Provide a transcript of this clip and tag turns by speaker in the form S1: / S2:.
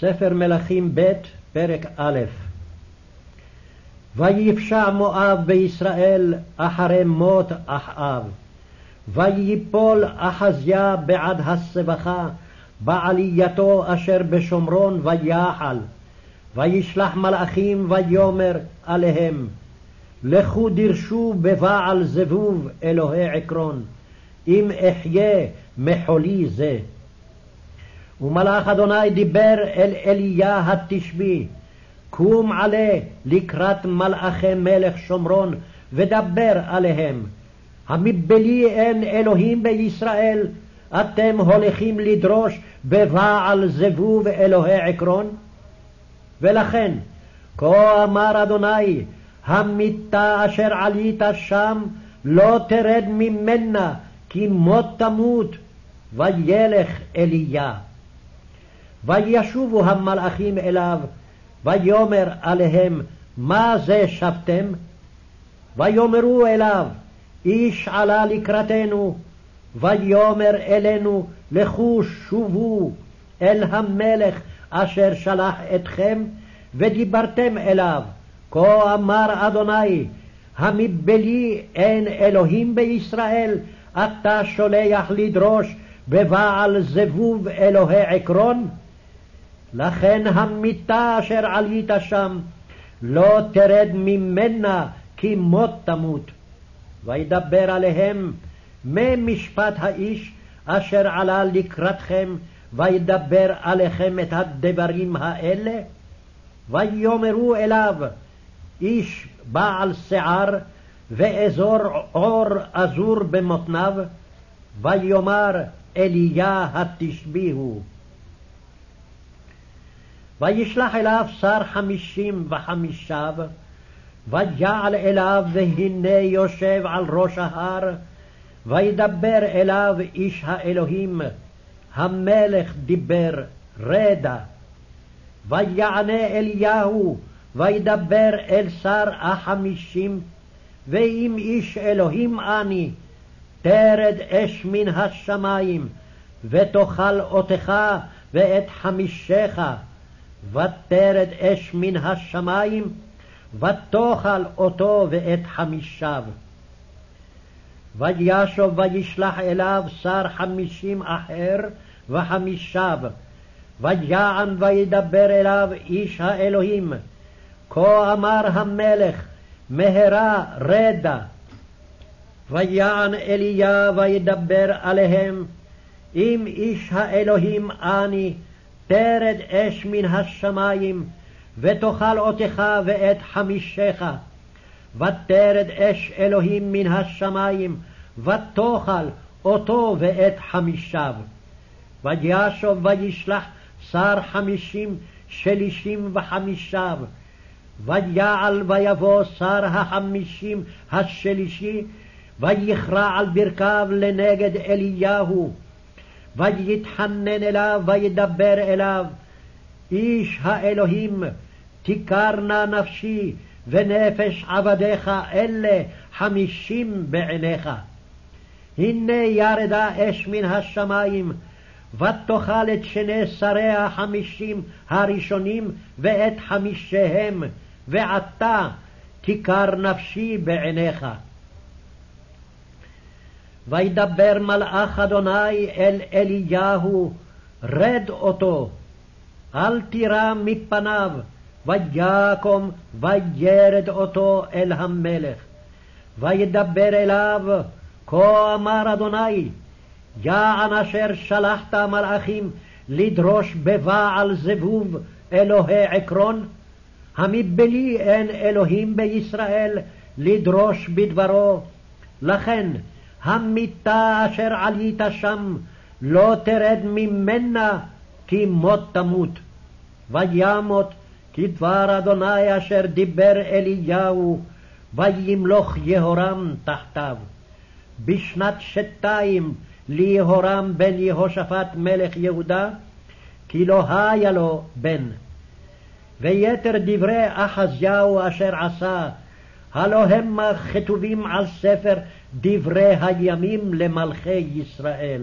S1: ספר מלכים ב', פרק א' ויפשע מואב בישראל אחרי מות אחאב. ויפול אחזיה בעד הסבכה בעלייתו אשר בשומרון ויחל. וישלח מלאכים ויאמר עליהם לכו דרשו בבעל זבוב אלוהי עקרון אם אחיה מחולי זה. ומלאך אדוני דיבר אל אליה התשבי, קום עלה לקראת מלאכי מלך שומרון, ודבר עליהם. המבלי אין אלוהים בישראל, אתם הולכים לדרוש בבעל זבוב אלוהי עקרון? ולכן, כה אמר אדוני, המיתה אשר עלית שם, לא תרד ממנה, כי מות תמות, וילך אליה. וישובו המלאכים אליו, ויאמר עליהם, מה זה שבתם? ויאמרו אליו, איש עלה לקראתנו, ויאמר אלינו, לכו שובו אל המלך אשר שלח אתכם, ודיברתם אליו. כה אמר אדוני, המבלי אין אלוהים בישראל, אתה שולח לדרוש בבעל זבוב אלוהי עקרון? לכן המיתה אשר עלית שם, לא תרד ממנה כי מות תמות. וידבר עליהם ממשפט האיש אשר עלה לקראתכם, וידבר עליכם את הדברים האלה? ויאמרו אליו, איש בעל שיער, ואזור עור אזור במותניו, ויאמר אליה התשביהו. וישלח אליו שר חמישים וחמישיו, ויעל אליו, והנה יושב על ראש ההר, וידבר אליו איש האלוהים, המלך דיבר, רדה. ויענה אליהו, וידבר אל שר החמישים, ואם איש אלוהים אני, תרד אש מן השמים, ותאכל אותך ואת חמישך, ותרד אש מן השמים, ותאכל אותו ואת חמישיו. וישוב וישלח אליו שר חמישים אחר וחמישיו, ויען וידבר אליו איש האלוהים. כה אמר המלך, מהרה רדה. ויען אליה וידבר עליהם, אם איש האלוהים אני, תרד אש מן השמים, ותאכל אותך ואת חמישך. ותרד אש אלוהים מן השמים, ותאכל אותו ואת חמישיו. וישוב וישלח שר חמישים שלישים וחמישיו. ויעל ויבוא שר החמישים השלישי, ויכרע על ברכיו לנגד אליהו. ויתחנן אליו וידבר אליו, איש האלוהים, תיכר נא נפשי, ונפש עבדיך אלה חמישים בעיניך. הנה ירדה אש מן השמים, ותאכל את שני שרי החמישים הראשונים ואת חמישיהם, ועתה תיכר נפשי בעיניך. וידבר מלאך אדוני אל אליהו, רד אותו, אל תירא מפניו, ויקום וירד אותו אל המלך. וידבר אליו, כה אמר אדוני, יען אשר שלחת מלאכים לדרוש בבעל זבוב אלוהי עקרון, המבלי אין אלוהים בישראל לדרוש בדברו. לכן המיתה אשר עלית שם לא תרד ממנה כי מות תמות. וימות כדבר אדוני אשר דיבר אליהו, וימלוך יהורם תחתיו. בשנת שתיים ליהורם בן יהושפט מלך יהודה, כי לא היה לו בן. ויתר דברי אחזיהו אשר עשה, הלא המה כתובים על ספר דברי הימים למלכי ישראל.